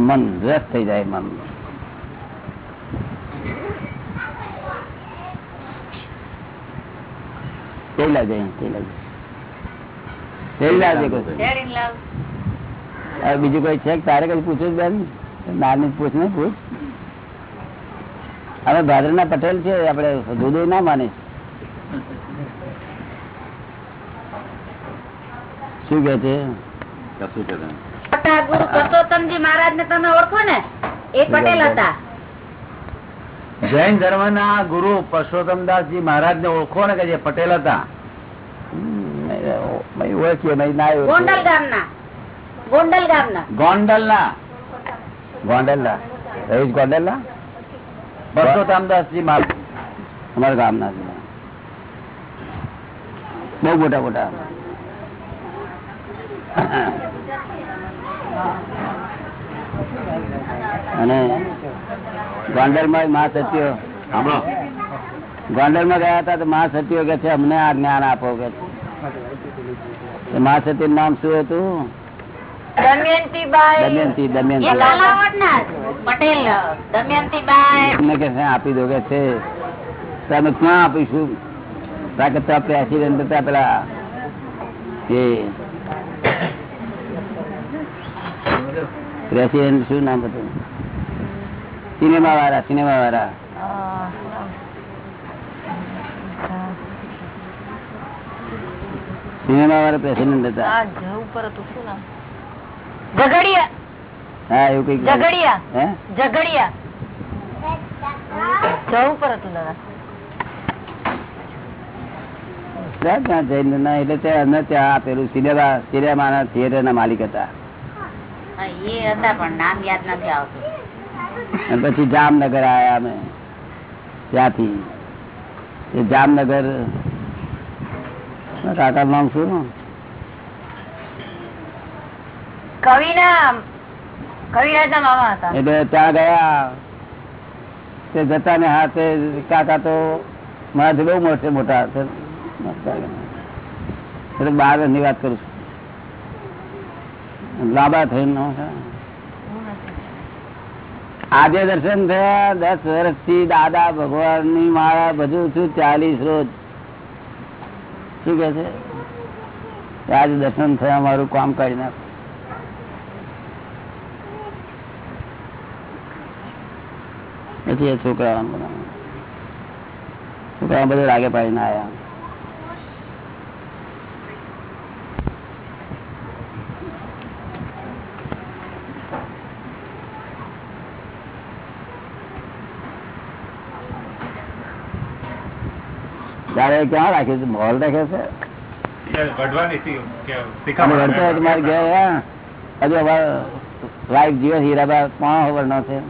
મન વ્યસ્ત થઈ જાય મન બીજું કોઈ છે તારે કઈ પૂછ્યું બેન નાની પૂછ ને પૂછ. અમે ભાદર ના પટેલ છે આપડે દૂધો ના માને શું કે છે? કશું કે મોટા ગુરુ પુરુષોત્તમજી મહારાજ ને તમે ઓળખો ને? એ પટેલ હતા. જૈન ધર્મ ના ગુરુ પરસોત્તમદાસજી મહારાજ ને ઓળખો ને કે જે પટેલ હતા? ગોંડલ ગામના ગોંડલ ગામના. ગોંડલ ના ગોંડલ ના રહીશ ગોંડલ ના પરસોત્તમદાસજી મહારાજ. અમારા ગામ ના બહુ મોટા મોટા. અને ગોંડલમાં મા સત્યો સાંભળો. ગોંડલમાં ગયા હતા તો મા સત્યો કે છે અમને આ જ્ઞાન આપો કે છે. મા સત્ય નામ શું હતું? આપી દો કે છે. તમે ક્યાં આપીશું? પેલા એ પ્રેસિડેન્ટ શું નામ હતું? સિનેમા વાળા સિનેમા વાળા સિનેમા વાળા પ્રેસિડેન્ટ હતા. ઝઘડિયા. હા એવું કઈ ઝઘડિયા. હે? ઝઘડિયા. જવું પર હતું દાદા. ત્યાં જઈને ના એટલે ત્યાં ત્યાં આપેલું સિનેમા સિનેમાના થિયેટર ના માલિક હતા. એ હતા પણ નામ યાદ નથી આવતું. અને પછી જામનગર આયા અમે ત્યાંથી. એ જામનગર કાકા નામ શું કવિના કવિરાજના મામા હતા. એટલે ત્યાં ગયા તે જતા ને હાથે કાકા તો મારાથી બહુ મોટે મોટા છે. એટલે બારની વાત કરું છું. લાંબા થઈને આજે દર્શન થયા, દસ વર્ષથી દાદા ભગવાનની માળા બધું છું ચાલીસ રોજ. શું કે છે? આજે દર્શન થયા, મારું કામ કરી નાખ. પછી એ છોકરા છોકરા બધું રાગે પાડીને આવ્યા ત્યારે ક્યાં રાખ્યું છે? મોલ રાખે છે? જીવન હીરાબા પણ ખબર ન છે?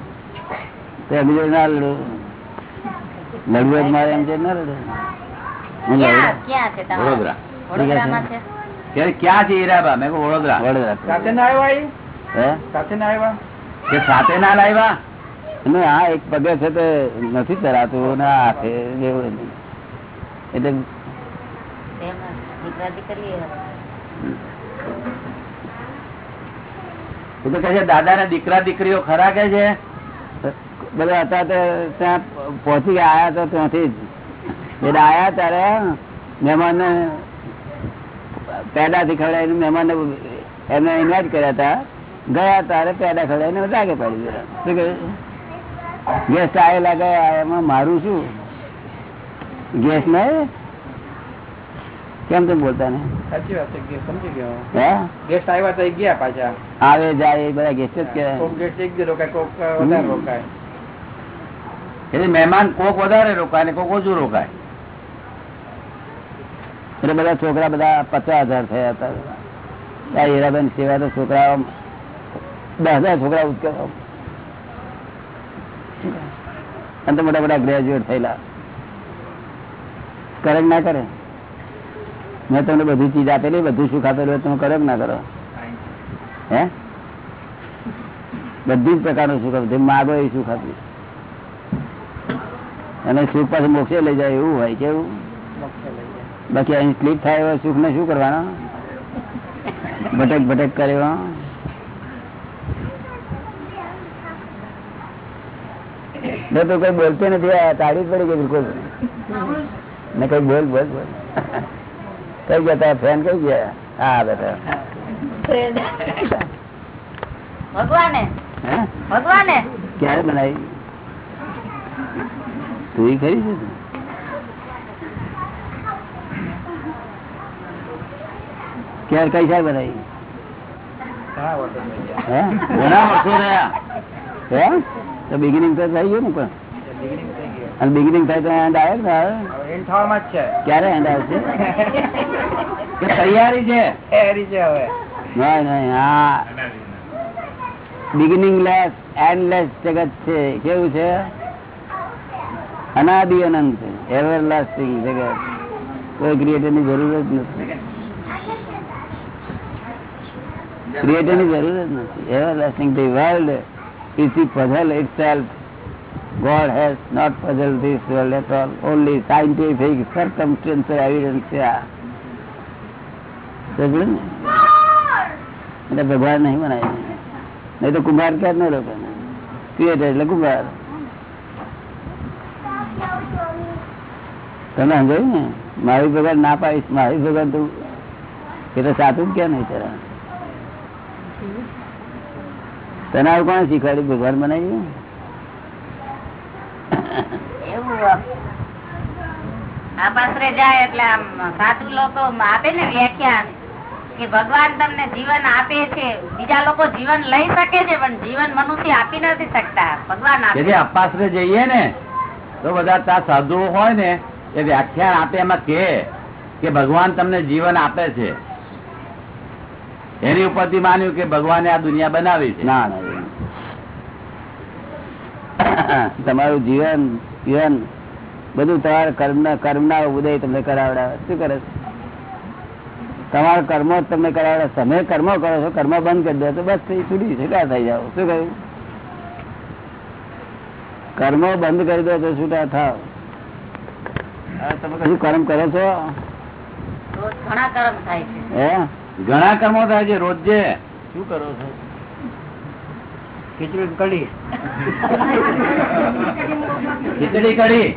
તો એમ જોડે ના લડું. લડવું મારે એમ છે ના લડું. હું ક્યાં લડું. ક્યાં છે તમારું? વડોદરા. વડોદરામાં છે? ત્યારે ક્યાં છે હીરાબા? મેં વડોદરા. વડોદરા. સાથે ના આવ્યા સાથે ના આવ્યા? સાથે ના લાવ્યા? હા આ એક પગે છે તે નથી ચરાતું ને આ હાથે એવું. એટલે દાદા ને દીકરા દીકરીઓ ખરા કે છે? બધા હતા ત્યાં પહોંચી ગયા, આયા તો ત્યાંથી જ. એટલે આયા ત્યારે મહેમાન પેડા થી ખવડાવીને મહેમાન એમને ઇન્વાઇટ કર્યા હતા. ગયા તારે પેડા ખવડાવીને રાગે પડી ગયા. શું કે ગેસ્ટ આવેલા ગયા, એમાં મારું શું ગેસ નહીં કેમ તમે બોલતા ને સાચી વાત છે કે સમજી ગયો હે ગેસ્ટ આવ્યા તો એ ગયા પાછા આવે જાય એ બધા ગેસ્ટ જ કહેવાય કોક ગેસ્ટ એક દી રોકાય કોક વધારે રોકાય એટલે મહેમાન કોક વધારે રોકાય ને કોક ઓછું રોકાય એટલે બધા છોકરા બધા પચાસ હજાર થયા હતા આ હીરાબેન સિવાય તો છોકરા દસ હજાર છોકરા ઉચકેલો અને તો મોટા મોટા ગ્રેજ્યુએટ થયેલા કરે ના કરે? મેં તમને બધી ચીજ આપેલી, બધું સુખ આપેલું તમે કરો ના કરો? હે? બધી જ પ્રકારનું સુખ આપ્યું માગો એ સુખ આપ્યું અને સુખ પાછું મોક્ષે લઈ જાય એવું હોય કેવું. બાકી અહીં સ્લીપ થાય એવા સુખ ને શું કરવાના? ભટક ભટક કરે એવા. મેં તો કઈ બોલતો નથી તાળી પડી ગઈ બિલકુલ. ને કઈ બોલ બોલ બોલ કઈ ગયા તારા ફ્રેન્ડ કઈ ગયા હા બેટા ભગવાને હે ભગવાને ક્યારે બનાવી તું ખરી છે ક્યારે કઈ સાહેબ બનાવી ઘણા વર્ષો થઈ ગયા હે ઘણા વર્ષો રહ્યા હે તો બિગિનિંગ તો થઈ ગયું ને પણ Beginning થઈ ગયું. અને બિગિનિંગ થાય તો એન્ડ આવે ને આવે? થવામાં જ છે. ક્યારે એન્ડ આવશે? કે તૈયારી છે? તૈયારી છે હવે. નહીં નહીં હા. બિગિનિંગ લેસ એન્ડ જગત છે. કેવું છે? અનાદિ અનંત એવર લાસ્ટિંગ જગત. કોઈ ક્રિએટરની જરૂર જ નથી. ક્રિએટરની જરૂર જ નથી. Everlasting the world is the puzzle itself God has not puzzled this world at all. Only scientific circumstantial evidence ને? એટલે ભગવાન નહીં બનાય નહીં તો કુંભાર ક્યાં નહીં લોકો ક્રિએટર એટલે કુંભાર. તમે સમજાયું ને? મારી ભગવાન ના પાડીશ. મારી ભગવાન તું એ તો સાચું ક્યાં નહીં તારા તને આવું કોણ શીખવાડ્યું? ભગવાન બનાવ્યું એવું જાય એટલે આમ સાધુ લોકો આપે ને વ્યાખ્યાન કે ભગવાન તમને જીવન આપે છે. બીજા લોકો જીવન લઈ શકે છે પણ જીવન મનુષ્ય આપી નથી શકતા. ભગવાન આપે. અપાસરે જઈએ ને તો બધા ત્યાં સાધુઓ હોય ને એ વ્યાખ્યાન આપે એમાં કે કે ભગવાન તમને જીવન આપે છે. એની ઉપરથી માન્યું કે ભગવાને આ દુનિયા બનાવી છે. ના ના. તમારું જીવન જીવન બધું તમારા કર્મ કર્મના ઉદય તમને કરાવડાવે. શું કરે તમારા કર્મો જ તમને કરાવડે તમે કર્મો કરો છો કર્મ બંધ કરી દો તો બસ છૂટી છૂટા થઈ જાઓ? શું કહ્યું? કર્મો બંધ કરી દો તો છૂટા થાવ. તમે કશું કર્મ કરો છો? ઘણા કર્મ થાય છે. હે? ઘણા કર્મો થાય છે રોજે. શું કરો છો? ખીચડી કઢી. ખીચડી કઢી.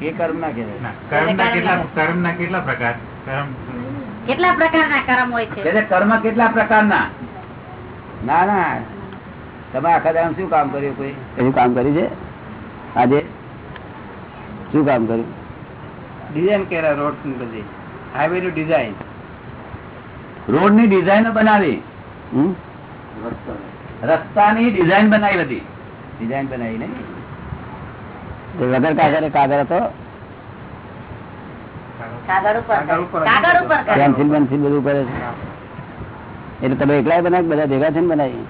એ કર્મ ના કહેવાય કેટલા કર્મના કેટલા પ્રકાર? કર્મ કેટલા પ્રકારના કર્મ હોય છે? કર્મ કેટલા પ્રકારના? ના ના. તમે આખા દામ શું કામ કર્યું કોઈ? કયું કામ કર્યું છે? આજે શું કામ કર્યું? ડિઝાઇન કર્યા રોડની બધી. હાઈવે નું ડિઝાઇન રોડની ડિઝાઇન બનાવી. હમ? રસ્તાની ડિઝાઇન બનાવી હતી ડિઝાઇન બનાવી નઈ વગર કાગળ કાગળ હતો? કાગળ ઉપર કાગળ ઉપર. કાગળ ઉપર કરે. પેન્સિલ પેન્સિલ બધું કરે છે. એટલે તમે એકલા બનાવી બધા ભેગા થઈને બનાવી?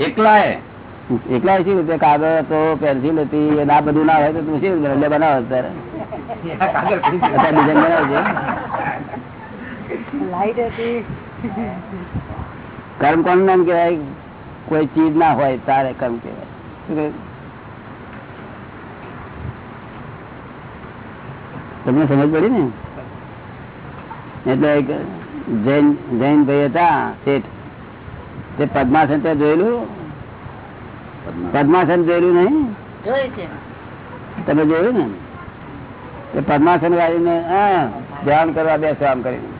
એકલા એકલા એ શી રીતે? કાગળ હતો પેન્સિલ હતી ના આ બધું ના હોય તો તું શું એટલે બનાવો અત્યારે? કાગળ અત્યારે ડિઝાઇન બનાવજે. કર્મ કોણ નામ કહેવાય? કોઈ ચીજ ના હોય તારે કર્મ કહેવાય. તમને સમજ પડી ને? એટલે જૈન જૈન ભાઈ હતા શેઠ. તે પદ્માસન ત્યાં જોયેલું? પદ્માસન જોયેલું નહીં? તમે જોયું ને? તે પદ્માસન વાળીને હા ધ્યાન કરવા બેસો આમ કરીને.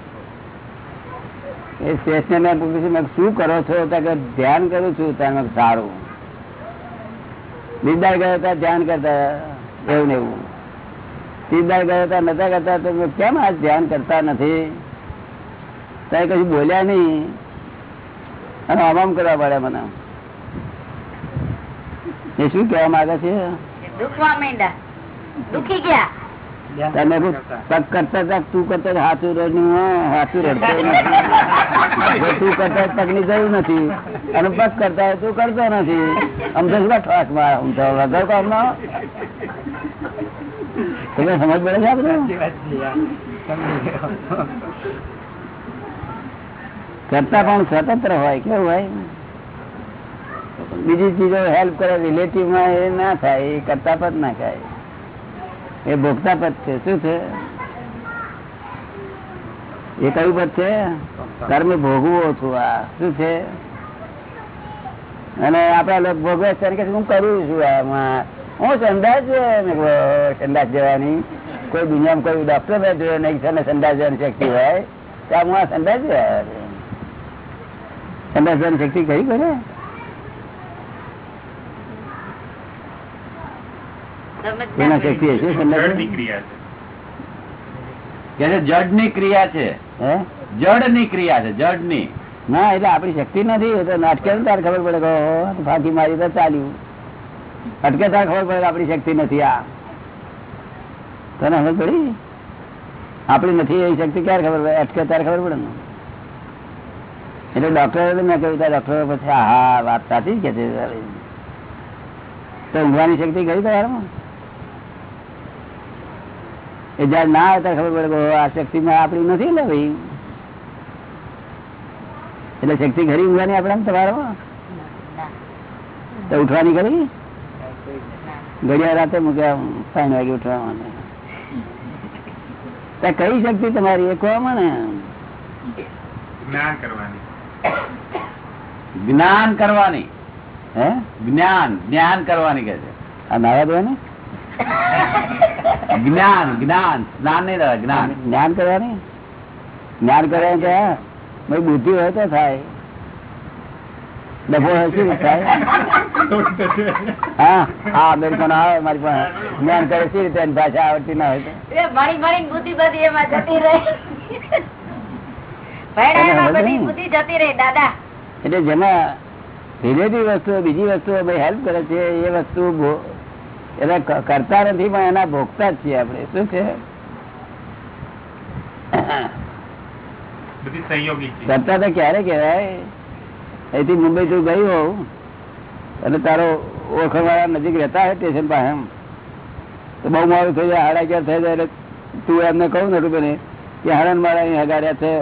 શું કરો છો? ધ્યાન કરું છું. ત્યાં સારું. બીજદાર ગયા ધ્યાન કરતા, એવું એવું. ત્રીજદાર ગયા હતા નતા કરતા, તો કેમ આ ધ્યાન કરતા નથી? ત્યાં કશું બોલ્યા નહીં. અને આમામ કરવા પડ્યા મને. એ શું કહેવા માંગે છે? દુખી ગયા. તમે પગ કરતા હતા તું કરતા હતા, હાથું રડ્યું હા, હાથું રડતો નથી જો તું કરતા હોય પગની જરૂર નથી અને પગ કરતા હોય તું કરતો નથી આમ તો શું ઠોક માર આમ તો વગર કામનો તમે સમજ પડે છે આ બધું? સાચી વાત છે યાર. સમજી ગયો. કરતા પણ સ્વતંત્ર હોય કેવું હોય બીજી ચીજો હેલ્પ કરે રિલેટિવમાં એ ના થાય એ કરતા પદ ના થાય એ ભોગતા પદ છે. શું છે? એ કયું પદ છે? કર્મ ભોગવો છું. આ શું છે? અને આપડા લોકો ભોગવે છે હું કરું છું? આમાં હું કીધું, સંદાસ જવાની. કોઈ દુનિયામાં કોઈ ડોક્ટર મેં જોયો નહીં છે સંદાસ જવાની શક્તિ હોય તો હું આ સંદાસ જવા. સંદાસ જવાની શક્તિ કઈ કરે? તમે જ કોના શક્તિ હશે ક્રિયા છે. જડની ક્રિયા છે જડની ક્રિયા છે જડની. ના એટલે આપડી શક્તિ નથી એ તો તારે ખબર પડે ફાંકી મારી તો ચાલ્યું. અટકે તારે ખબર પડે આપડી શક્તિ નથી આ. તને ખબર પડી? આપડી નથી એવી શક્તિ ક્યારે ખબર પડે? અટકે ત્યારે ખબર પડે ને? એટલે ડોક્ટર મેં કહ્યું ડોક્ટર પછી હા હા વાત સાચી જ કે છે તો ઊંઘવાની શક્તિ ગઈ તમારામાં? એ જયારે ના આવે ખબર પડે આ શક્તિમાં આપણી નથી ને ભાઈ. એટલે શક્તિ ઘરી ઊંઘવાની આપડે તમારો તો ઉઠવાની ના. ઘડિયા રાતે મૂક્યા ત્રણ વાગે ઉઠવા માટે કઈ શક્તિ તમારી? એ કહો ને જ્ઞાન કરવાની. જ્ઞાન કરવાની. હે? જ્ઞાન. જ્ઞાન કરવાની કે છે. આ નાવા દો ને? જ્ઞાન જ્ઞાન. સ્નાન નહીં રહે જ્ઞાન. જ્ઞાન કરવાની? જ્ઞાન કરવાનું કે ભાઈ બુદ્ધિ હોય તો થાય. ડબો હોય શું થાય? હા હા અમેરિકન આવે? મારી પાસે જ્ઞાન કરે સી રીતે? ભાષા આવડતી ના હોય તો. એ ભણી ભણી બુદ્ધિ બધી એમાં જતી રહી. ભણ્યા એમાં બધી બુદ્ધિ જતી રહી દાદા. એટલે જેમાં રિલેટિવ વસ્તુઓ બીજી વસ્તુઓ હેલ્પ કરે છે એ વસ્તુ એટલે કરતા નથી પણ એના ભોગતા જ છીએ આપણે. શું છે. કરતા તો ક્યારે કેવાય અહીંથી મુંબઈ તું ગયું હોઉં અને તારો ઓળખવાળા નજીક રહેતા હોય સ્ટેશન પાસે એમ. તો બહુ મારું થઈ જાય હાડા ક્યાં થઈ જાય એટલે તું એમને કહું ને રૂપે કે હાડન મારા અહીં હગાર્યા છે.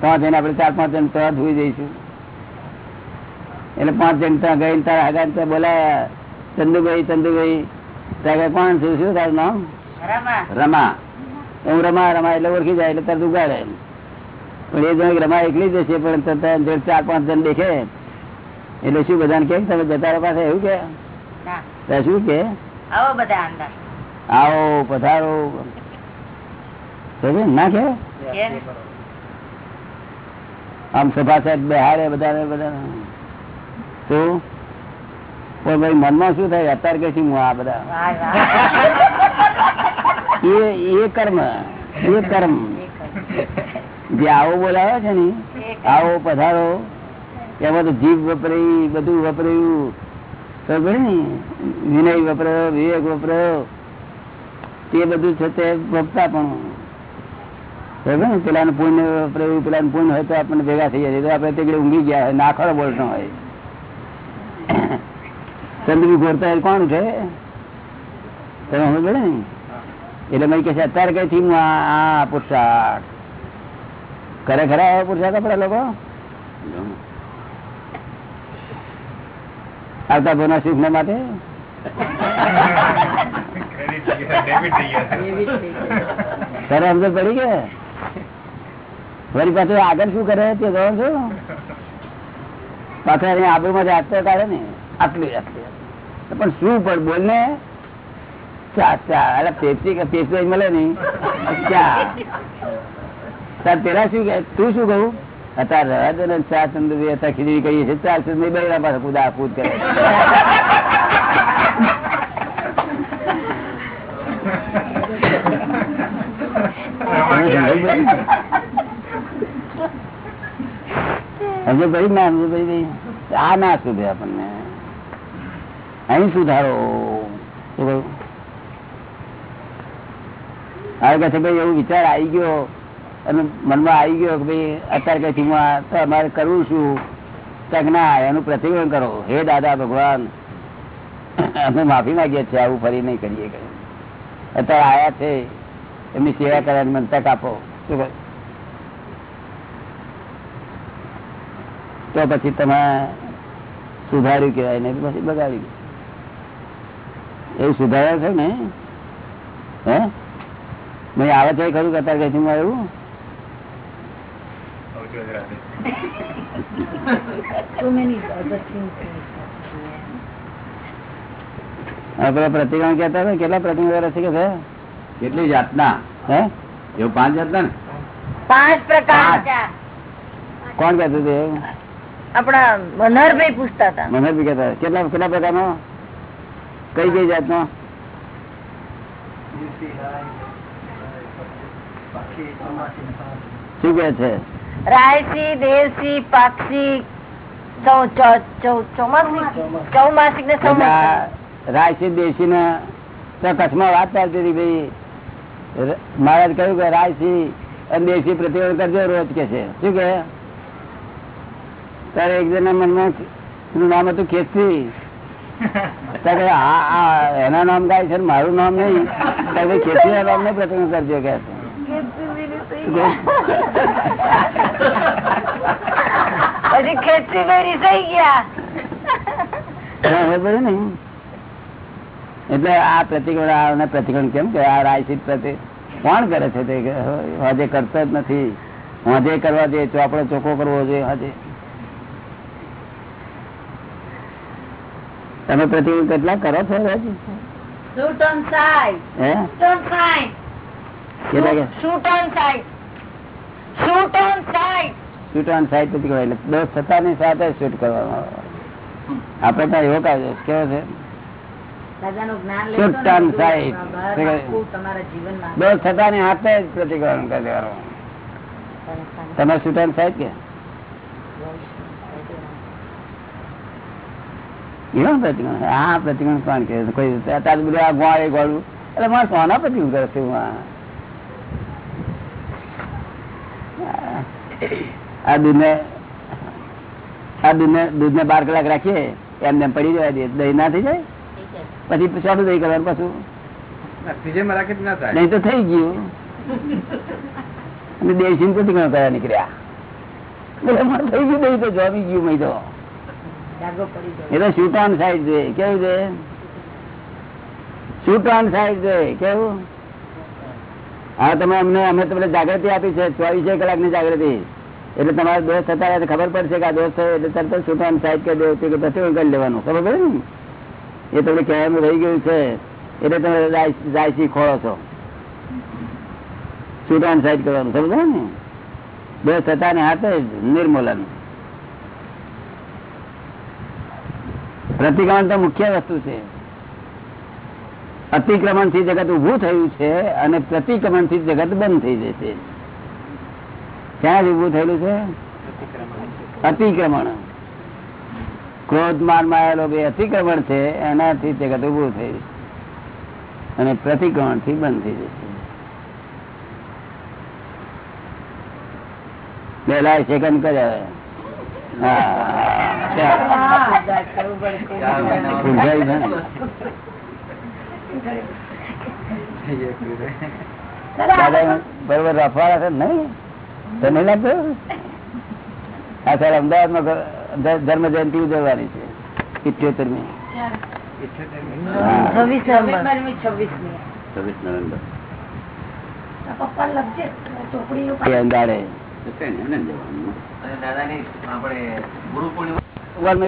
પાંચ જણ આપણે ચાર પાંચ જણ ત્યાં ધોઈ જઈશું. એટલે પાંચ જણ ત્યાં ગઈ તારા હગાર ત્યાં બોલાયા. ચંદુભાઈ ચંદુભાઈ. ત્યાં કોણ છું? શું તારું નામ? રમા. રમા. હું રમા રમા એટલે ઓળખી જાય એટલે તરત ઉગાડે. પણ એ જણ રમા એકલી જ છે પણ ચાર પાંચ જણ દેખે. એટલે શું બધાને કે? તમે જતા પાસે એવું કે? શું કે? આવો બધા અંદર. આવો પધારો. ને? કે? આમ સભા સાહેબ બેહારે બધાને બધા શું? પણ ભાઈ મનમાં શું થાય? અત્યારે કે હું આ બધા? એ કર્મ એ કર્મ. જે આવો બોલાવે છે ને આવો પધારો એમાં તો જીભ વપરાઈ બધું વપરાયું. ખબર ને વિનય વપરાયો વિવેક વપરાયો. તે બધું છે તે વપતા પણ. ખબર ને પેલા પુણ્ય વપરાયું પેલા પુણ્ય હોય તો આપણને ભેગા થઈ જાય. તો આપણે તે ઊંઘી ગયા હોય નાખડો બોલતો હોય. ચંદ્રી ગોરતા કોણ ઉઠે તમે સમજ ને? એટલે મેં કે છે અત્યારે કઈ થી હું આ પુરસાદ. કરે ખરા આવા પુરસાદ આપડે લોકો? આવતા ભાવના સુખ ને માટે. તારે સમજ પડી કે? વળી પાછું આગળ શું કરે? તે ગયો છો પાછા અહીંયા આબુમાં હાથતો કાઢે ને. આટલું આટલું. પણ શું પણ બોલ ને ચા. ચા પેપ્સી મળે ને ચા. તાર પેલા શું શું કહું? અત્યારે કહીએ છીએ. પાસે કુદા, કૂદ કરે. ભાઈ? ભાઈ ના સમજો ભાઈ ભાઈ? આ ના સુધે આપણને. અહીં સુધારો. શું કહ્યું. હવે ભાઈ એવું વિચાર આવી ગયો. અને મનમાં આવી ગયો કે ભાઈ અત્યારે કઈ તો અમારે કરવું શું તક ના એનું પ્રતિબંધ કરો. હે દાદા ભગવાન અમે માફી માંગીએ છીએ આવું ફરી નહીં કરીએ કે અત્યારે આયા છે એમની સેવા કરવાની મને તક આપો શું તો પછી તમે સુધાર્યું કેવાય ને પછી બગાડ્યું એવું સુધાર્યા છે ને? હે? ભાઈ આવે છે ખરું કે અત્યારે કઈ એવું આપડે પ્રતિક્રમણ કહેતા હતા કેટલા પ્રતિક્રમણ કરે છે કે કેટલી જાતના? હે? એવું પાંચ જાતના ને? પાંચ પ્રકાર કોણ કેતું હતું આપડા મનહરભાઈ પૂછતા હતા. મનહરભાઈ કેતા. કેટલા કેટલા પ્રકારનો? કઈ કઈ જાતનો? શું કે છે? રાયસી દેશી પાક્ષી ચોમાસિક ને રાયસી દેશી ને કચ્છમાં વાત ચાલતી હતી ભાઈ. મહારાજ કહ્યું કે રાયસી અને દેશી પ્રતિક્રમણ કરજો રોજ કે છે. શું કે ત્યારે એક જણા મનમાં નામ હતું ખેતી એના નામ ગાય છે મારું નામ નહીં? ખેતી ના નામ ને પ્રતિક્રમણ કરજો કે. એટલે આ પ્રતિક્રમણ આ કેમ કે આ રાયસી પ્રતિ કોણ કરે છે તે? હજે કરતો જ નથી. હજે કરવા જોઈએ ચોપડો ચોખ્ખો કરવો જોઈએ હજે તમે પ્રતિક્રમણ કેટલા કરો છો રાજી? શૂટ ઓન સાઈડ હે શૂટ ઓન સાઈડ કેટલા કે shoot on sight shoot on sight shoot on sight પ્રતિક્રમણ એટલે દોષ થતાની કેટલા કરો છો આપડે ત્યાં એવો કાયદો. કેવો છે? જીવનમાં. દોષ થતાની હાથે જ પ્રતિક્રમણ કરી દેવાનું. તમે સુટન સાહેબ કે? એવા પ્રતિકોણ આ પ્રતિકોણ કોણ કે કોઈ અત્યારે બધું આ ગોળે ગોળું. એટલે મારે કોના પ્રતિકોણ કરે છે આ? દૂધને આ દૂધને દૂધને બાર કલાક રાખીએ એમને એમ પડી જવા દઈએ. દહીં ના થઈ જાય? પછી ચોથું દહીં કરવાનું પાછું. નહીં તો થઈ ગયું. અને દેશી પ્રતિક્રમણ કરવા નીકળ્યા. થઈ ગયું દહીં તો જોમી ગયું મહી તો એ તો શૂટ ઓન સાઈડ જોઈએ. કેવું છે શૂટ ઓન સાઈડ જોઈએ. કેવું? હા, તમે અમને, અમે તમને જાગૃતિ આપી છે. ચોવીસે કલાકની જાગૃતિ. એટલે તમારો દોસ્ત થતા રહે ખબર પડશે કે આ દોસ્ત એટલે તરત શૂટ ઓન સાઈડ કરી દેવું કે પછી કરી લેવાનું. ખબર પડે ને? એ તમને કહેવાનું રહી ગયું છે. એટલે તમે જાય છે ખોળો છો. શૂટ ઓન સાઈડ કરવાનું. સમજો ને? દોસ્ત થતા ને હાથે નિર્મૂલન. પ્રતિક્રમણ તો મુખ્ય વસ્તુ છે. અતિક્રમણથી જગત ઉભું થયું છે અને પ્રતિક્રમણથી જગત બંધ થઈ જશે. ક્યાં ઉભું થયેલું છે? અતિક્રમણ. ક્રોધ માન માયેલો બે અતિક્રમણ છે એનાથી જગત ઉભું થયું અને પ્રતિક્રમણથી બંધ થઈ જશે. પેલા સેકન્ડ કર્યા. બરોબર રફવાળા છે નહીં તો નહીં હા સર અમદાવાદમાં ધર્મ જયંતિ ઉજવવાની છે છવ્વીસ નવેમ્બર. છવ્વીસ નવેમ્બર ચોપડી અંદાડે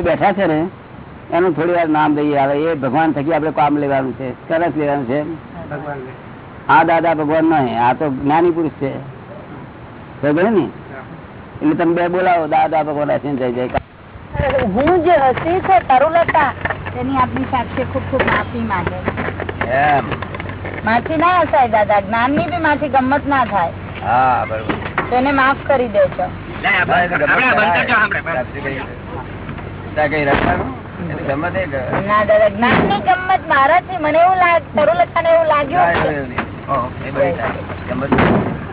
બેઠા છે ને એનું થોડી વાર નામ દઈએ આવે એ ભગવાન થકી આપડે કામ લેવાનું છે સરસ લેવાનું છે ભગવાન આ દાદા ભગવાન નહીં આ તો જ્ઞાની પુરુષ છે. ને? એટલે તમે બે બોલાવો દાદા ભગવાન હસીને જઈ જાય હું જે હસી છે તરુલતા તેની આપની સાથે ખૂબ ખૂબ માફી માંગે. એમ. માથી ના હસાય દાદા. જ્ઞાનની બી માથી ગમત ના થાય. હા બરોબર. તેને માફ કરી દે ના દાદા જ્ઞાનની ગમત મારાથી મને એવું લાગ તરુલતા ને એવું લાગ્યું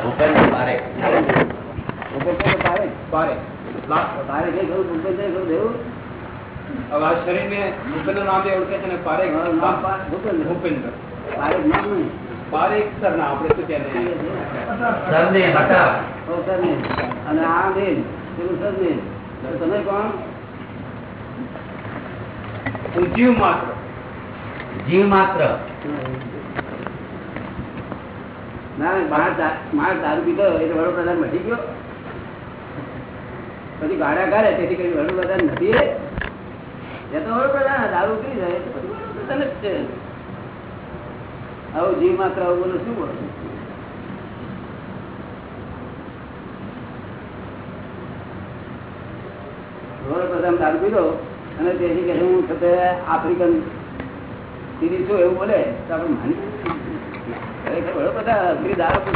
ભૂપેન્દ્ર પારેખ દેવું હવે આ શરીરને ભૂપેન્દ્ર નામે ઓળખે છે ને પારેખ હા, નામ પા- ભૂપેન્દ્ર. ભૂપેન્દ્ર તારે નામ નહીં પારેખ સર ના આપણે શું કહેવાય. અને આ બેન પેલું સર તો તમે કોણ જીવ માત્ર જીવ માત્ર માર દારૂ પીધો એટલે વડોપ્રધાન મટી ગયો. પછી ગાડા કાઢે, તેથી કઈ વડોપ્રધાન નથી રે એ તો વડોપ્રધાન દારૂ પી જાય વડોપ્રધાન જ છે. આવું જીવ માત્ર આવું બોલો, શું બોલો? વડોપ્રધાન દારૂ પીધો અને તેથી કે હું છતે આફ્રિકન સીધી છું એવું બોલે, તો આપણે માની ખરેખર દારૂ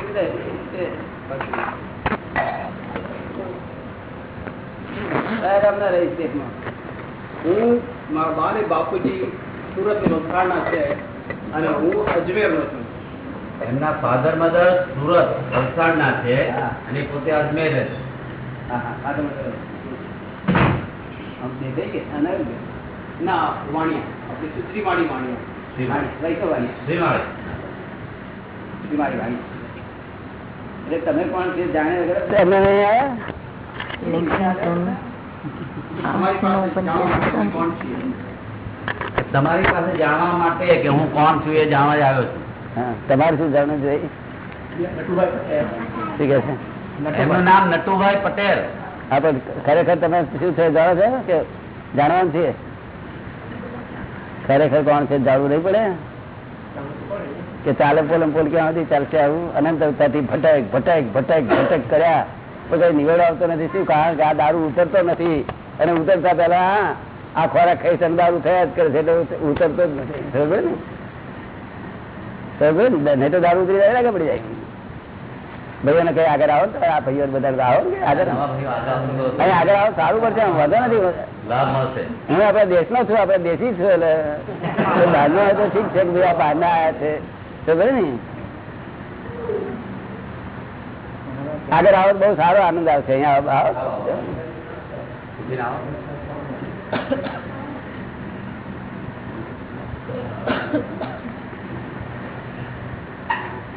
રહી સ્ટેટમાં. હું મારા બા ને બાપુજી સુરતની વલસાડના છે અને હું અજમેર નો છું. એમના ફાધર મધર સુરત વલસાડના છે. અને પોતે અજમેર છે. ના વાણિયા. આપણે સુશ્રી વાણી વાણિયા શ્રીમાળી. વાણી. બીમારી વાણી. એટલે તમે કોણ છે જાણે વગર તમે નહીં આવ્યા તમારી પાસે જાણવા માટે હું કોણ છીએ તમારી પાસે જાણવા માટે કે હું કોણ છું એ જાણવા જ આવ્યો છું હા તમારે શું જાણવું જોઈએ ઠીક છે એમનું નામ નટુભાઈ પટેલ હા પણ ખરેખર તમે શું છે જાણો છો કે જાણવાનું છે ખરેખર કોણ છે જાણવું નહીં પડે કે ચાલે પોલમ પોલ ક્યાં સુધી ચાલશે આવું? અનંત અવતારથી ભટક ભટક ભટક ભટક કર્યા. કઈ નિવેડો આવતો નથી. શું? કારણ કે આ દારૂ ઉતરતો નથી. અને ઉતરતા પહેલા આ ખોરાક ખાઈ દારૂ થયા જ કરે છે એટલે ઉતરતો જ નથી. ને? ને? નહીં તો દારૂ ઉતરી જાય લાગે પડી જાય. ભાઈઓને કઈ આગળ આવો ને તો આ ભાઈઓ બધા આવો ને આગળ? આગળ આગળ આવો સારું પડશે વાંધો નથી. હું આપડા દેશ નો છું આપડે દેશી છું એટલે બહાર નો તો ઠીક છે કે ભાઈ આ બહારના આવ્યા છે. તો ખરું ને આગળ આવો તો બહુ સારો આનંદ આવશે અહીંયા આવો ઊભી રહો.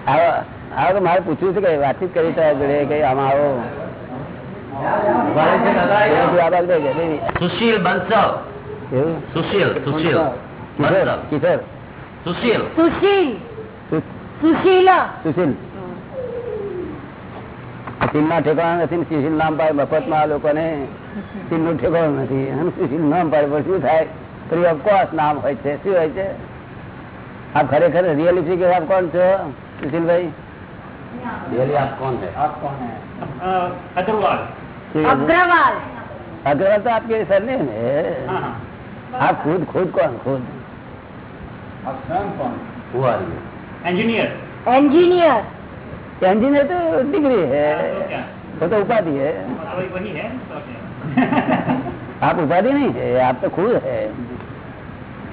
આવો આવો તો મારે પૂછવું છે કે વાતચીત કરી તમારા જોડે કે આમાં આવો ઊભા રહી છે દાદા એવું બધું આ અહીંયા. બાજુ લઈ જાય. સુશીલ બંસલ એવું સુશીલ સુશીલ કિશોર બંસલ કિશોર સુશીલ સુશીલ સુ- સુશીલ. ખરેખર રિયલિટી કે કોણ છો સુશીલભાઈ? રિયલી આપ કોણ હે આપ કોણ હે? અગ્રવાલ. તો આપકે સર ને. આપ ખુદ ખુદ કોણ? ખુદ. કોણ? હું આ इंजीनियर इंजीनियर इंजीनियर तो डिग्री है। वो तो, उपाधि है। वही है आप उपाधि नहीं है आप तो खुद है।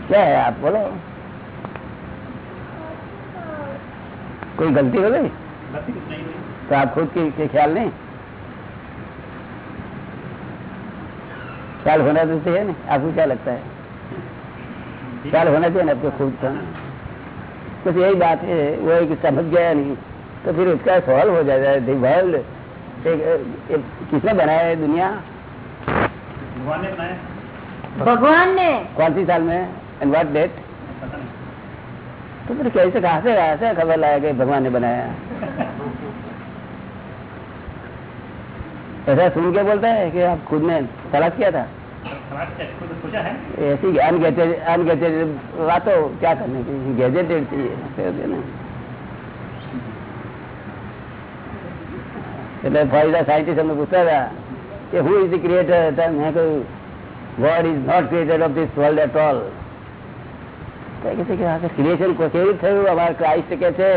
क्या है आप बोलो। कोई गलती हो गई? तो आप खुद के, के ख्याल नहीं? ख्याल होना तो चाहिए ना आपको क्या लगता है? ख्याल होना चाहिए ना आपको खुद का। तो कुछ यही बात है वो एक समझ गया नहीं तो फिर उसका सॉल्व हो जाता है दी वर्ल्ड किसने बनाया है दुनिया? भगवान ने कौन सी साल में? एंड व्हाट डेट तो फिर कैसे कहा से कहा से खबर लाया कि भगवान ने बनाया? ऐसा सुन के बोलता है कि आप खुद ने तलाश किया था? ऐसी अनगेटेड अनगेटेड बातों क्या करने की गैजेटेड चाहिए समझे ने? એટલે ફોરીડા સાયન્ટિસ્ટ અમને પૂછતા હતા કે હુ ઇઝ ધ ક્રિએટર મેં કહ્યું God is not created of this world at all creation કેવી રીતે થયું અમારે ક્રાઇસ્ટ કે છે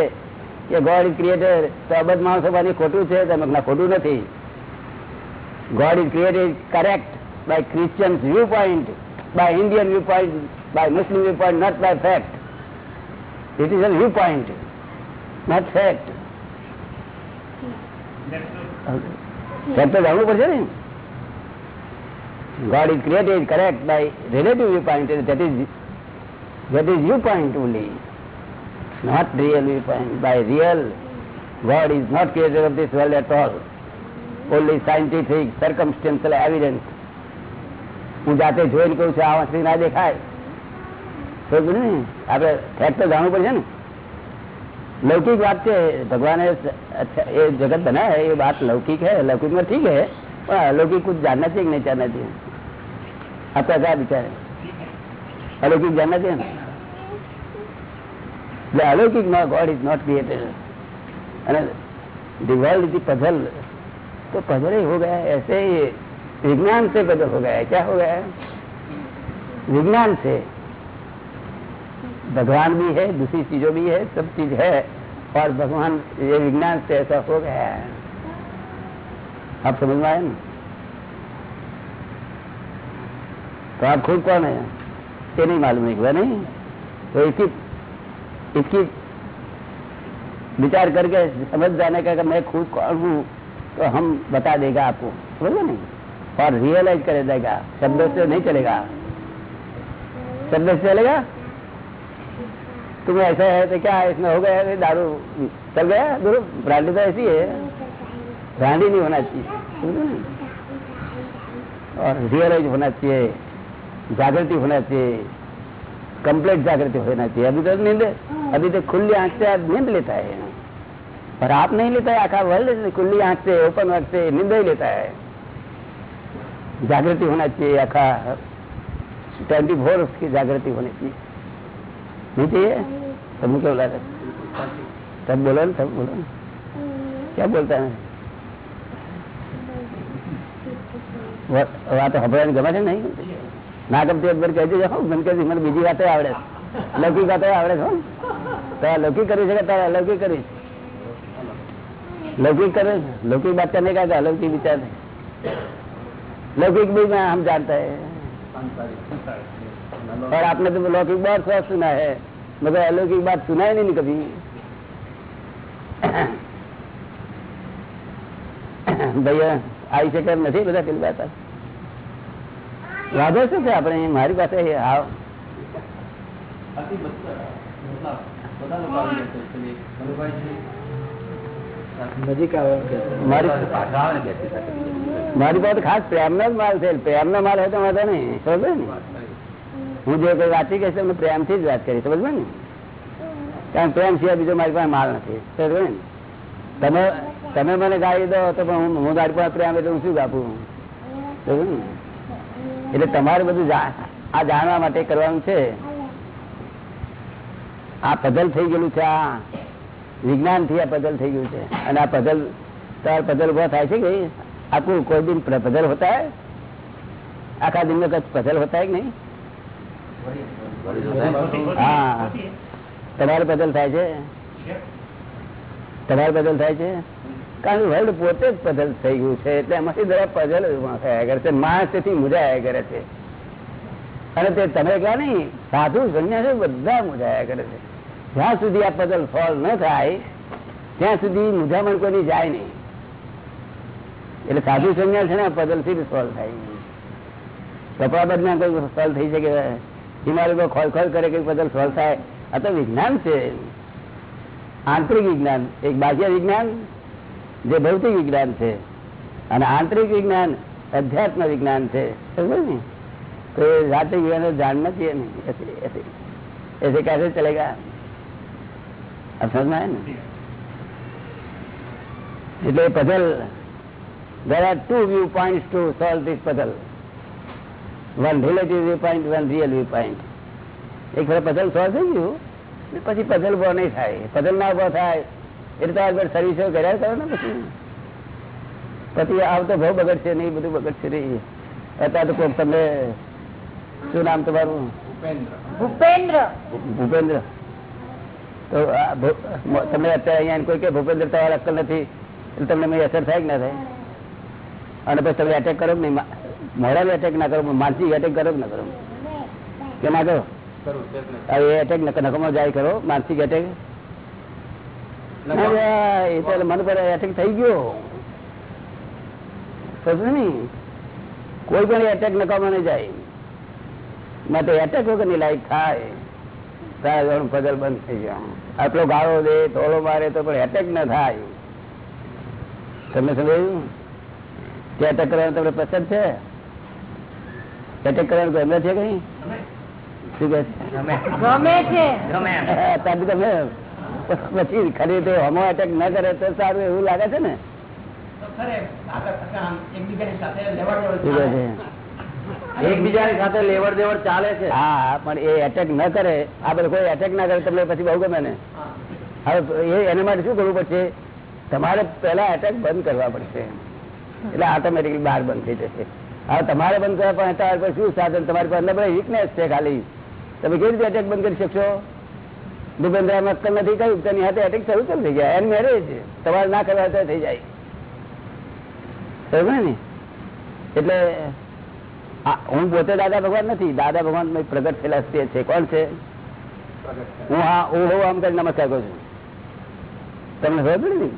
કે ગોડ ઇઝ ક્રિએટર તો અબધ માણસો બની ખોટું છે તમે ના ખોટું નથી God is created correct by Christian's viewpoint, by Indian viewpoint, by Muslim viewpoint, not by fact. It is a viewpoint, not fact. True. તો જાણવું પડશે ને God is created correct by relative viewpoint. That is that is viewpoint only, not real viewpoint. By real, God is not created of this world at all. Only scientific, circumstantial evidence. હું જાતે જોઈને કહું છું આ વસ્તુ ના દેખાય તો ને આપણે ફેક્ટ તો જાણવું પડશે ને लौकिक बात છે भगवान ने अच्छा ये जगत बनाया है ये बात लौकिक है लौकिक में ठीक है पर अलौकिक कुछ जानना चाहिए कि नहीं जानना चाहिए आपका क्या विचार है अलौकिक जानना चाहिए ना The अलौकिक में गॉड इज नॉट क्रिएटेड અને the world is the puzzle तो पजल ही हो गया है ऐसे ही विज्ञान से बदल हो गया है। क्या हो गया है? विज्ञान से। भगवान भी है, दूसरी चीज़ों भी है, सब चीज़ है, और भगवान, ये विज्ञान से ऐसा हो गया है। आप समझ में तो आप खुद कौन है? ये नहीं मालूम है क्या नहीं। तो इसकी इसकी विचार करके समझ जाने का कि मैं खुद कौन हूँ तो हम बता देगा आपको। समझ नहीं और रियलाइज़ कर देगा शब्दों से नहीं चलेगा। शब्दों से चलेगा? तुम्हें ऐसा है तो क्या इसमें हो गया? दारू चल गया। गुरु ब्रांडी तो ऐसी है। ब्रांडी नहीं होना चाहिए। और रियलाइज़ होना चाहिए। जागृति होना चाहिए। कंप्लीट जागृति होना चाहिए। अभी तो नींद, अभी तो खुली आँख से आप नींद लेता है। पर आप नहीं लेता है, आखा वर्ल्ड खुली आँख से ओपन आँख से नींद ही लेता है। जागृति होना चाहिए आखा ट्वेंटी फोर उसकी जागृति होनी चाहिए नहीं चाहिए तुम क्या बोला था तब बोलो ना तब बोलो ना क्या बोलता है વાત હબળાની ગમે છે નહીં ના ગમતી એકવાર કહી દેજો હું મને કહી મને બીજી વાતો આવડે છે. લૌકિક વાતો આવડે છે હો. તારે લૌકિક કરવી છે કે તારે અલૌકિક કરવી છે? लौकिक करे लौकिक बात करने का क्या अलौकिक विचार है लौकिक भी मैं हम जानते हैं और आपने तो लौकिक बहुत बहुत सुना है मगर अलौकिक बात सुना ही नहीं कभी ભૈયા આવી શકે એમ નથી બધા પેલી વાત વાંધો શું છે આપણે મારી પાસે આવ નજીક આવે મારી પાસે ખાસ પ્રેમનો જ માલ છે. પ્રેમનો માલ હોય તો વાંધો નહીં. સમજે ને? હું જે કઈ વાંચી કહીશ તમને પ્રેમથી જ વાત કરી. સમજે ને? કારણ પ્રેમ સિવાય બીજો મારી પાસે માલ નથી. સમજે ને? તમે તમે મને ગાડી દો તો હું હું ગાડી પાસે પ્રેમ એટલે હું શું ગાપું? સમજે ને? એટલે તમારે બધું આ જાણવા માટે કરવાનું છે. આ પધલ થઈ ગયેલું છે આ. વિજ્ઞાનથી આ પધલ થઈ ગયું છે. અને આ પધલ તાર પધલ ઊભા થાય છે કે આપું કોઈ દિન પધલ હોતા આખા દિન નો પધલ હોતા કે નહીં? હા. તમારે બદલ થાય છે? તમારે બદલ થાય છે? કારણ કે વર્લ્ડ પોતે જ પઝલ થઈ ગયું છે, એટલે એમાંથી જરા પઝલ થયા કરે છે. માણસ તેથી મુજાયા કરે છે. અને તે તમે ક્યાં નહીં? સાધુ સંન્યાસી બધા મુજાયા કરે છે. જ્યાં સુધી આ પદલ સોલ્વ ન થાય ત્યાં સુધી મૂંઝામણ કોની જાય નહીં એટલે સાધુ સંજ્ઞા છે ને પદલથી ફોલ થાય કપડા બદના કઈ ફોલ થઈ શકે હિમાલય ખોલ ખોલ કરે કઈ પદલ ફોલ થાય આ તો વિજ્ઞાન છે આંતરિક વિજ્ઞાન એક બાહ્ય વિજ્ઞાન જે ભૌતિક વિજ્ઞાન છે અને આંતરિક વિજ્ઞાન અધ્યાત્મ વિજ્ઞાન છે સમજ ને તો એ રાતે વિજ્ઞાન જાણના છીએ નહીં એસે કહે ચલેગા સમજાય ને એટલે puzzle there are two viewpoints to solve this puzzle. One relative viewpoint one real viewpoint. એક ફરે પઝલ સોલ્વ થઈ ગયું પછી પઝલ ઊભો નહીં થાય. પઝલ ના ઊભો થાય એટલે આગળ સર્વિસો કર્યા કરો ને પછી. પછી આવતો બહુ બગડશે નહીં બધું બગડશે નહીં. અત્યારે તો તમને શું નામ તમારું? ભૂપેન્દ્ર ભૂપેન્દ્ર ભૂપેન્દ્ર. તો તમે અત્યારે અહીંયા કોઈ કે ભૂપેન્દ્ર તમારે અક્કલ નથી એટલે તમને અસર થાય કે ના થાય? અને પછી તમે એટેક કરો નહીં? મા- એટેક ના કરો માનસિક એટેક કરો કે ના કરો? કે ના કરો? એ એટેક નખમાં જાય કરો માનસિક એટેક એ તો મને પર એટેક થઈ ગયો. ને કોઈ પણ એટેક નકામો નહીં જાય. માટે એટેક વગરની લાઈફ થાય. તારા પગલ બંધ થઈ ગયો. આટલો ગાળો દે તોલો મારે તો પણ એટેક ના થાય. તમને સમજાયું? કે એટેક કરવાનું તમને પસંદ છે? એટેક કરવાનું ગમે છે કઈ? શું તમે પછી ખરી તે હોમો એટેક ન કરે તો સારું એવું લાગે છે ને? શું છે? એકબીજાની સાથે લેવડ દેવડ ચાલે છે. એટેક ન કરે. તમને માટે શું કરવું પડશે? તમારે પહેલા એટેક બંધ કરવા પડશે. એટલે ઓટોમેટિકલી બહાર બંધ થઈ જશે. હવે તમારે બંધ કરવા પણ શું સાધન? તમારી પાસે અંદર વીકનેસ છે ખાલી. તમે કેવી રીતે એટેક બંધ કરી શકશો? ભૂપેન્દ્ર અક્કલ નથી કહ્યું? તેની હાથે એટેક શરૂ કરી થઈ ગયા એની મેરેજ તમારે ના કરવા થઈ જાય. સમજે ને? એટલે હું પોતે દાદા ભગવાન નથી. દાદા ભગવાન પ્રગટ થયેલા તે છે કોણ છે? હું હા હું હું આમ કરી નમસ્કાર કરું છું. તમને ખબર પડી ને?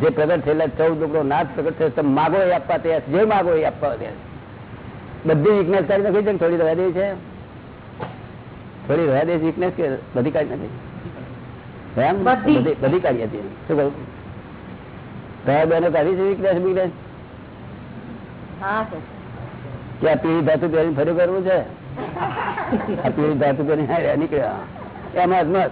જે પ્રગટ થયેલા ચૌદ લોકો નાથ પ્રગટ થયો તમે માગો એ આપવા તૈયાર જે માગો એ આપવા તૈયાર બધી વીકનેસ કાઢી નાખી છે થોડી રહ્યા દે છે? થોડી રહ્યા દે વીકનેસ કે બધી કાઢી નાખી? એમ? બધી. કાઢી હતી. શું કહ્યું રહ્યા બેનો કાઢી છે વીકનેસ વીકનેસ હા કે પીળી ધાતુ પહેરી ફરી કરવું છે? આ પીળી ધાતુ પહેરી નીકળ્યા. એમાં જ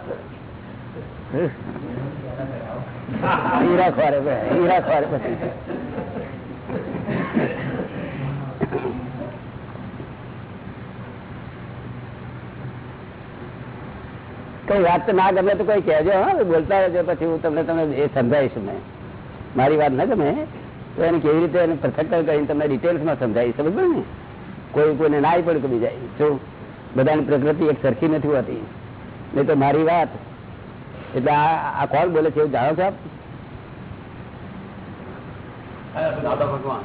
કઈ વાત તો ના ગમે તો કઈ કહેજો, હા, બોલતા રહેજો, પછી હું તમને તમને એ સમજાવીશ મેં. મારી વાત ના ગમે. તો એને કેવી રીતે એને પૃથક્કર કરીને તમને ડિટેલ્સમાં સમજાવી સમજ પડે ને? કોઈ કોઈને નાય પણ કમી જાય. શું બધાની પ્રકૃતિ એક સરખી નથી હોતી નહીં તો મારી વાત. એટલે આ આ કોણ બોલે છે એવું જાણો છો આપ? દાદા ભગવાન.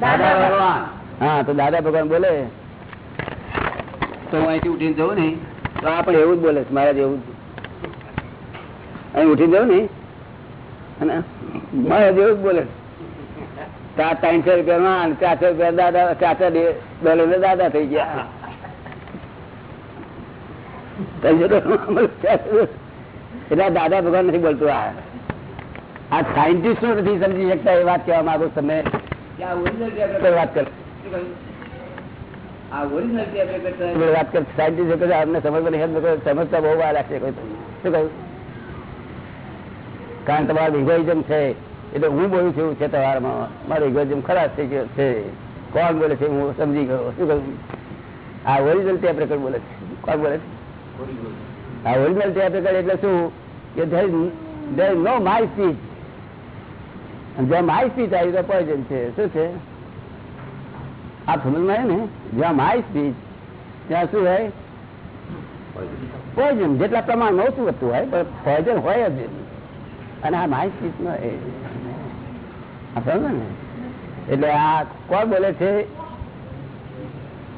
દાદા ભગવાન. હા તો દાદા ભગવાન બોલે. તો હું અહીંથી ઉઠીને જવું ને? તો આ પણ એવું જ બોલે છે મારા જેવું જ. અહીં ઉઠીને જવું ને? અને મારા જેવું જ બોલે છે. ત્રણસો રૂપિયા માં ચારસો રૂપિયા દાદા ચારસો ડોલર દાદા થઈ ગયા. એટલે દાદા ભગવાન નથી બોલતું આ. આ સાયન્ટિસ્ટો નથી સમજી શકતા એ વાત કહેવા માંગુ તમે વાત કર. વાત કર. સાયન્ટિસ્ટ અમને સમજવાની સમજતા બહુ વાર લાગશે કોઈ. શું કહ્યું? કારણ તમારા ઇગોઇઝમ છે. એટલે હું બોલું છું એવું છે તહેવારમાં મારી ગજમ ખરાબ થઈ ગયો છે. કોણ બોલે છે, હું સમજી ગયો. શું કહું? આ ઓરિજિનલ ટેપ રેકર્ડ બોલે છે. કોણ બોલે છે? આ ઓરિજિનલ ટેપ રેકર્ડ એટલે શું? કે there there no my speech જ્યાં માય સ્પીચ આવી તો પોઈઝન છે. શું છે? આ સમજમાં આવે ને? જ્યાં માય સ્પીચ ત્યાં શું હોય? પોઈઝન જેટલા પ્રમાણમાં ઓછું વધતું હોય, પણ પોઈઝન હોય જ અને આ માય સ્પીચ નો સમજો એટલે આ કોણ બોલે છે?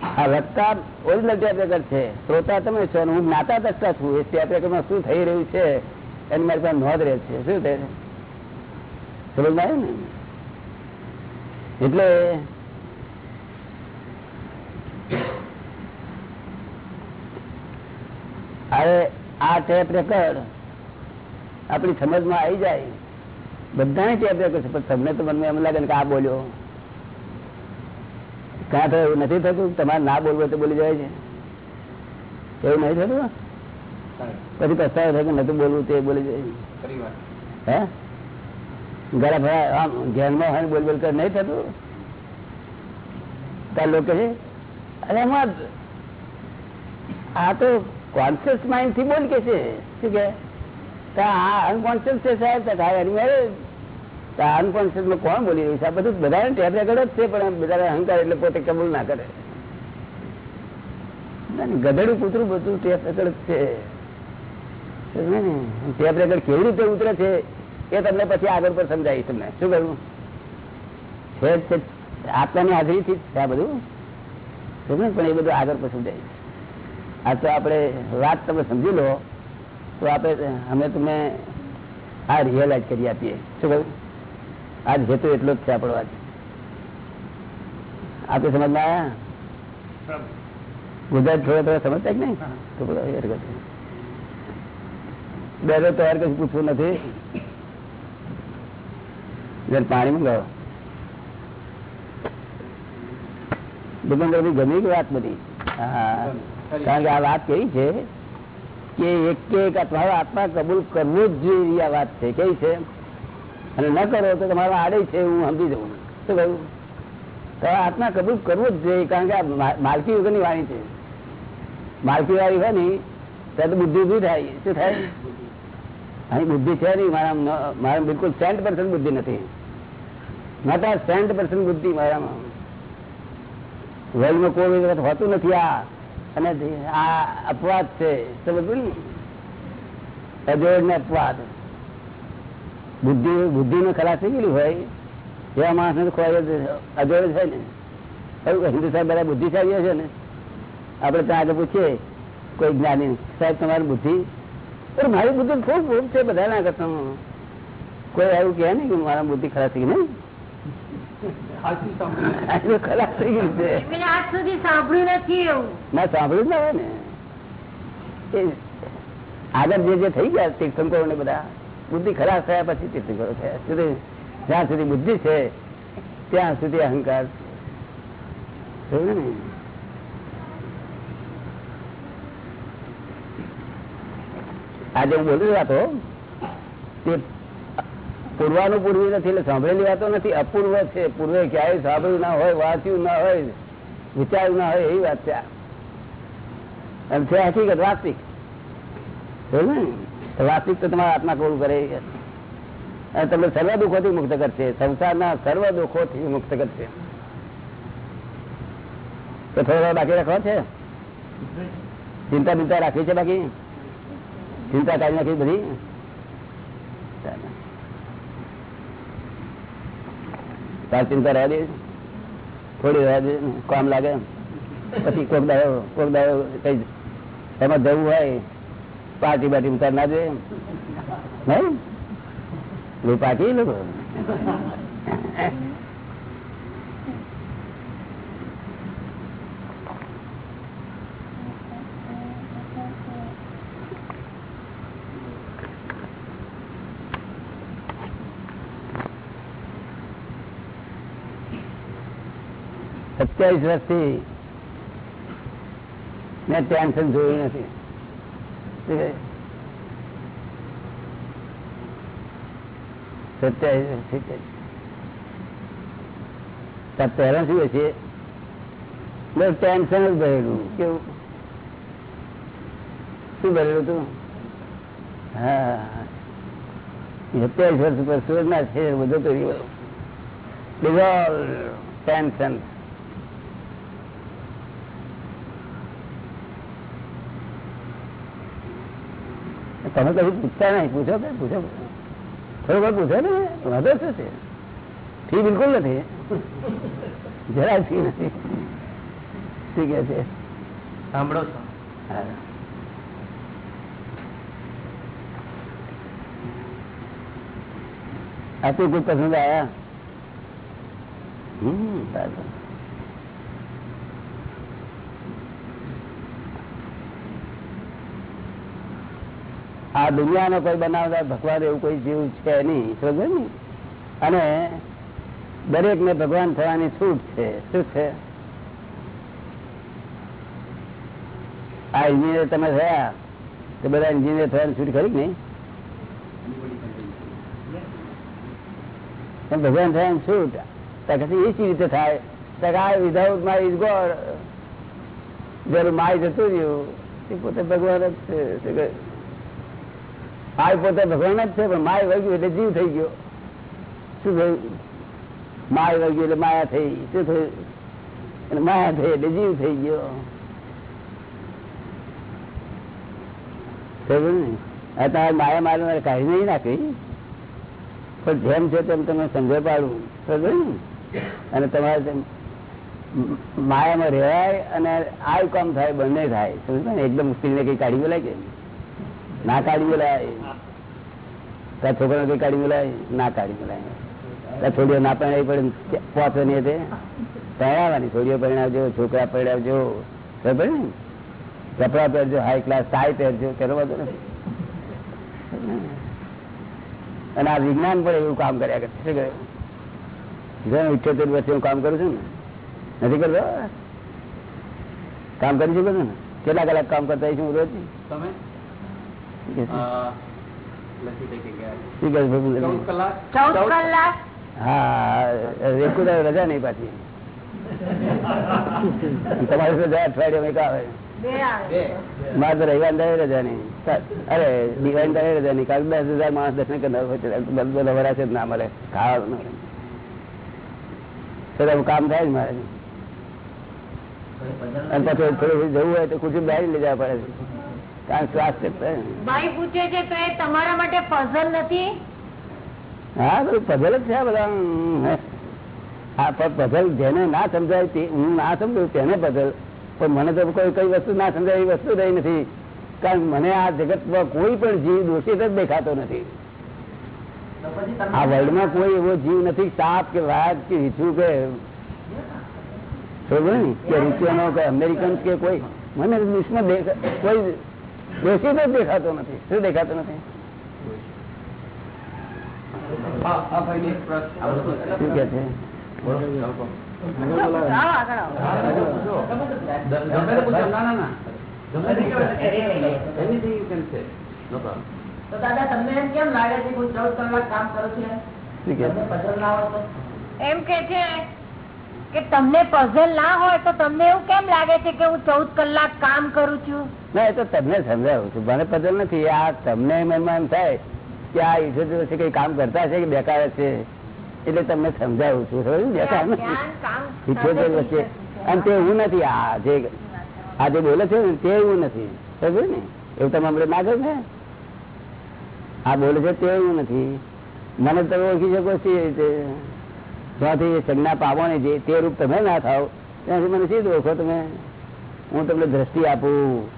આ વક્તા ઓરિજિનલ ટેપ છે. શ્રોતા તમે છો હું જ્ઞાતા દસતા છું. એ ટેપ રેકર્ડમાં શું થઈ રહ્યું છે, એની મારી પાસે નોંધ રહે છે. શું થઈ છે આવ્યું ને? એટલે હવે આ ટેપ રેકર્ડ આપણી સમજમાં આવી જાય. બધાને રેકર્ડ છે પણ તમને તો મનમાં એમ લાગે ને કે આ બોલ્યો. કાં તો એવું નથી થતું તમારે ના બોલવું તો બોલી જાય છે. એવું નહીં થતું? પછી પસ્તાવો થાય કે નતું બોલવું તે બોલી જાય હે? ગળા ભરા આમ ધ્યાનમાં હોય બોલ બોલ કર નહીં થતું? ત્યાં લોકો છે? અરે એમાં આ તો કોન્શિયસ માઇન્ડથી બોલ કે છે. શું કે? આ અનકોન્શિયસ છે સાહેબ એની અનકોન્શિયસમાં કોણ બોલી રહ્યું છે? આ બધું બધા ટેપ રેકર્ડ જ છે, પણ બધા અહંકાર એટલે પોતે કબૂલ ના કરે. ગધેડું કૂતરું બધું ટેપ રેકર્ડ છે. ટેપ રેકર્ડ કેવી રીતે ઉતરે છે એ તમને પછી આગળ પર સમજાવીશ તમને. શું કરવું છે આત્માની હાજરીથી આ બધું. સમજ્યા? પણ એ બધું આગળ પર સમજાવીશ. આ તો આપણે વાત તમે સમજી લો, તો આપણે, અમે તમે આ રિયલાઇઝ કરી આપીએ. શું કહ્યું? આજ જતો એટલો જ છે આપણો આજ. આપણે સમજમાં આવ્યા ગુજરાત થોડા થોડા સમજતા કે નહીં? તો. બેરો તૈયાર કશું પૂછવું નથી. પાણી મંગાવો દુકાનદાર ગમી ગઈ વાત બધી? કારણ કે આ વાત કેવી છે કે એક કે એક અથવા આત્મા કબૂલ કરવું જ જોઈએ આ વાત છે. કેવી છે? અને ન કરો તો તમારો આડે છે, હું સમજી જવું. શું કહ્યું? તો આત્મા કબૂલ કરવું જ જોઈએ, કારણ કે આ માલકી વગરની વાણી છે. માલકી વાળી હોય ને ત્યાં તો બુદ્ધિ ઊભી થાય. શું થાય? અહીં બુદ્ધિ છે નહીં મારા મારા બિલકુલ સેન્ટ પર્સન્ટ બુદ્ધિ નથી. માતા સેન્ટ પર્સન્ટ બુદ્ધિ મારામાં. વર્લ્ડમાં કોઈ વખત હોતું નથી આ. અને આ અપવાદ છે. સમજ ને અજોડ ને અપવાદ. બુદ્ધિ બુદ્ધિ નો ખલાસ થઈ ગયેલી હોય એવા માણસ ને ખોવાય અજોડ છે ને. એવું સાહેબ બધા બુદ્ધિશાળી છે ને? આપણે ત્યાં આગળ પૂછીએ કોઈ જ્ઞાની સાહેબ તમારી બુદ્ધિ? મારી બુદ્ધિ ખૂબ ખૂબ છે બધા ના કરતા. કોઈ એવું કહે નહીં કે મારા બુદ્ધિ ખરાબ થઈ ગઈ નહીં? ખરાબ થઈ ગયું છે. ના સાંભળ્યું જ ના હોય ને. આગળ જે જે થઈ ગયા તીર્થંકરો ને બધા બુદ્ધિ ખરાબ થયા પછી તીર્થંકરો થયા જ્યાં સુધી બુદ્ધિ છે, ત્યાં સુધી અહંકાર આજે હું બોલી વાતો તે પૂર્વાનું પૂર્વી નથી એટલે સાંભળેલી વાતો નથી, અપૂર્વ છે. પૂર્વે ક્યાંય સાંભળ્યું ના હોય, વાંચ્યું ના હોય, વિચાર્યું ના હોય, એવી વાત છે. અને છે હકીકત વાસ્તિક ને? વાસ્તવિક તો તમારા આત્મા કબૂલ કરે અને તમને સર્વ દુઃખોથી મુક્ત કરશે. સંસારના સર્વ દુઃખોથી મુક્ત કરશે. તો થોડો બાકી રાખવા છે? ચિંતા બિંતા રાખી છે બાકી? ચિંતા કાઢી નાખી બધી. તાર ચિંતા રહ્યા દે. થોડી રહ્યા દે. કામ લાગે. પછી કોક દાડો કોક દાડો કઈ એમાં જવું હોય પાર્ટી બાટી ઉતાર ના જોઈએ નહીં? પાર્ટી લોકો. સત્યાવીસ વર્ષથી મેં ટેન્શન જોયું નથી? સત્યાવીસ પહેલા શું બસ ટેન્શન જ ભરેલું. કેવું? શું ભરેલું તું? હા સત્યાવીસ વર્ષ ઉપર સુરત ના છે, બધું તો ડિઝોલ્વ ટેન્શન તમે કશું પૂછતા નહીં. પૂછો કે પૂછો? થોડું ઘણું પૂછો ને. વાંધો શું છે? ફી બિલકુલ નથી. જરા ફી નથી. શું કે છે? સાંભળો છો. આટલું કોઈ પસંદ આવ્યા? હમ સારું. આ દુનિયાનો કોઈ બનાવતા ભગવાન એવું કોઈ જીવ છે નહીં, સમજો ને? અને દરેક ને ભગવાન થવાની છૂટ છે. શું છે? આ એન્જિનિયર તમે થયા તો બધા એન્જિનિયર થવાની છૂટ ખરી નહીં? ભગવાન થયા છૂટ પછી એ સી રીતે થાય. આ વિધાઉટ માય ઇઝ ગોડ જયારે માય જતું રહ્યું, એ પોતે ભગવાન જ છે. આ પોતે ભગવાન જ છે, પણ માય વગ્યું એટલે જીવ થઈ ગયો. શું થયું? માય વગ્યું એટલે માયા થઈ. શું થયું? અને માયા થઈ એટલે જીવ થઈ ગયો. માયા? મારે માયા મારવા કાઢી નહીં નાખી. પણ જેમ છે તેમ તમે સમજે પાડવું સમજો ને અને તમારે તેમ માયામાં રહેવાય અને આવું કામ થાય, બંને થાય. સમજ ને? એકદમ સ્ત્રીને કઈ કાઢી બોલાય કે ના કાઢી બોલાય. ત્યાં છોકરા કઈ કાઢી બોલાય? ના કાઢી બોલાય. ત્યાં છોડીઓ ના પણ પડે પહોંચે નહીં તે. પહેરાવાની છોડીઓ પહેરાવજો છોકરા પહેરાવજો. ખબર ને કપડા પહેરજો હાઈ ક્લાસ ટાઈ પહેરજો તેનો વાંધો નથી. અને આ વિજ્ઞાન પણ એવું કામ કર્યા કરે. શું કરે? જો ઇઠ્યોતેર વર્ષે હું કામ કરું છું ને. નથી કરતો? કામ કરી શકો ને? કેટલા કલાક કામ કરતા છું રોજ તમે? રજા નહીં પાછી. તમારે તો અઠવાડિયે એક આવે. બે આવે. બે. મારે તો રવિવાર દાડે રજા નહીં અરે દિવાળી દાડે રજા નહીં કારણ દસ હજાર માણસ દર્શન કરનાર હોય છે બધો વરા છે ના મળે. ખાવાનું તો કામ થાય જ મારે. અને પછી થોડું જવું હોય તો કુટુંબ બેસી લઈ જવા પડે. છે કારણ સ્વાસ્થ્ય ભાઈ પૂછે છે તો એ તમારા માટે પઝલ નથી? હા બધું પઝલ જ છે બધા. હા. પણ પઝલ જેને ના સમજાય તે હું ના સમજું તેને પઝલ પણ મને તો કોઈ કઈ વસ્તુ ના સમજાય એવી વસ્તુ રહી નથી. કારણ મને આ જગતમાં કોઈ પણ જીવ દોષિત જ દેખાતો નથી. આ વર્લ્ડમાં કોઈ એવો જીવ નથી સાપ કે વાઘ કે વીછું કે કે રૂપિયાનો કે અમેરિકન કે કોઈ? મને વિશ્વમાં કોઈ દોષિત જ દેખાતો નથી. શું દેખાતો નથી? શું કે છે તે તે. તો દાદા તમને એમ કેમ લાગે છે કે ચૌદ કલાક કામ કરું છું? તો એમ કે છે કે તમને પઝલ ના હોય તો તમને એવું કેમ લાગે છે કે હું ચૌદ કલાક કામ કરું છું? ના એ તો તમને સમજાવું છું. મને પઝલ નથી. આ તમને મનમાં થાય કે આ ઈશ્વર દિવસે કઈ કામ કરતા છે કે બેકાર છે એટલે તમને સમજાવું છું? બેકાર નથી. વચ્ચે અને તે હું નથી. આ જે આ જે બોલે છે ને તે એવું નથી. સમજ્યું ને? એવું તમે હમણાં ના કહ્યું ને આ બોલે છે તે એવું નથી. મને તમે ઓળખી શકો છો એ સંજ્ઞા પામો ને જે તે રૂપ તમે ના થાવ ત્યાંથી મને સીધું ઓળખો તમે. હું તમને દ્રષ્ટિ આપું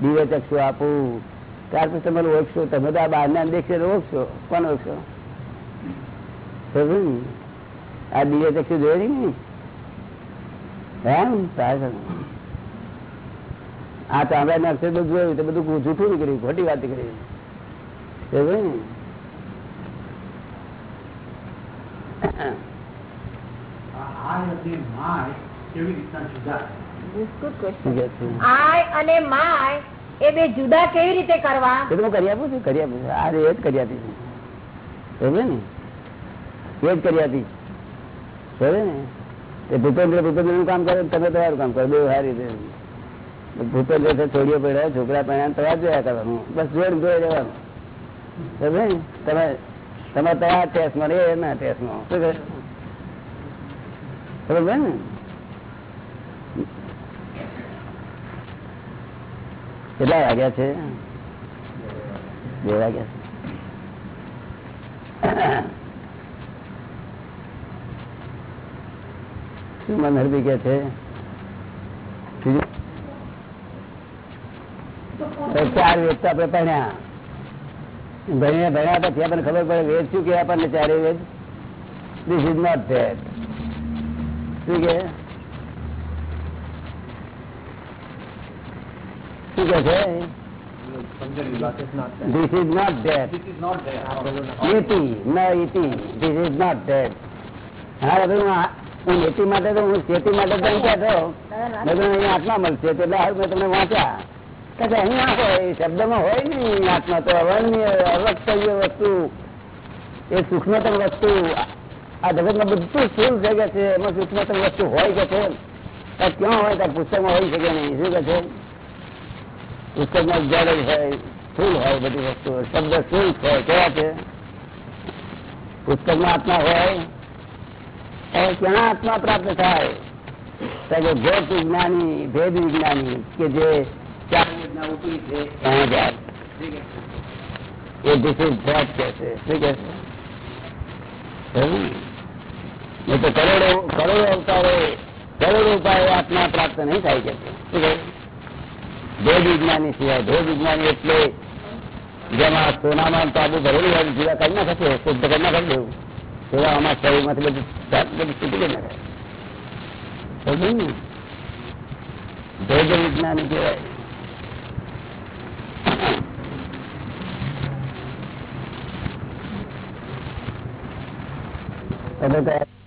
દિવ્ય ચક્ષુ આપું. ત્યાર પછી તમે ઓળખશો, તમે તો આ બહારના દેખશે ઓળખશો. કોણ ઓળખશો? સમજ્યું આ દિવ્ય ચક્ષુ જોયે ને એમ. આ ચામડા ને અક્ષર બધું જોયું, તો બધું જૂઠું નીકળ્યું, ખોટી વાત નીકળી. સમજ્યું ને? આ નથી માય કેવી રીતના જુદા. શું કહે છે? આય અને માય એ બે જુદા કેવી રીતે કરવા? એ તો કરી આપું છું કરી આપું છું. આ એ જ કરી આપી છું. સમજ્યું ને? એ જ કરી આપી સમજ્યું ને? તે ભૂપેન્દ્ર ભૂપેન્દ્રનું કામ કરે તમે તમારું કામ કરો. બે સારી રીતે. ભૂપેન્દ્ર છે છોડીઓ પડ્યા છોકરા પડ્યા તૈયાર જોયા કરવાનું બસ જોડ જોઈ રહેવાનું સમજે ને? તમે તમે તૈયાર ટેસ્ટમાં રે ના ટેસ્ટમાં શું કરે સમજ ને? કેટલા વાગ્યા છે? બે વાગ્યા છે. શું મન હરદી કે? ચાર વેદ તો આપણે ભણ્યા. ભણ્યા ભણ્યા પછી આપણને ખબર પડે વેદ શું કે આપણને ચારે વેદ? દિસ ઇઝ નોટ ધેટ શું કે કે છે This is not હા હું માટે તો હું ખેતી માટે કહેતો મેં આત્મા મળશે એટલે હાલ મેં તમને વાંચ્યા. કે અહીં ના હોય શબ્દમાં હોય ને અહીં આત્મા તો અવર્ણ્ય અવક્તવ્ય વસ્તુ. એ સૂક્ષ્મતમ વસ્તુ. આ જગતમાં બધું સ્થૂળ થઈ ગયા છે? એમાં સૂક્ષ્મતમ વસ્તુ હોય કે છે? ક્યાં હોય ત્યાં પુસ્તકમાં હોય શકે નહીં. શું કે છે? પુસ્તકમાં જડ જ હોય ફૂલ હોય બધી વસ્તુ શબ્દ સ્થૂળ છે. કેવા છે? પુસ્તકમાં આત્મા હોય હવે ક્યાં આત્મા પ્રાપ્ત થાય? કે ભેદ વિજ્ઞાની ભેદ વિજ્ઞાની, કે જે ચાર યોજના ઉપરી છે, ત્યાં જાય. એ is that કહે છે. શું કે છે? નહીં તો કરોડો કરોડો અવતારો કરોડો ઉપાયો આત્મા પ્રાપ્ત નહીં થાય છે. ભેદ વિજ્ઞાની સિવાય ભેદ વિજ્ઞાની એટલે જેમાં સોનામાં તાબુ ભરેલું હોય જીવા કરી ના થશે શુદ્ધ કરી ના કરી દેવું આમાં શરીરમાંથી બધું બધું છૂટી કરી નાખે? ભેદ વિજ્ઞાની કહેવાય તો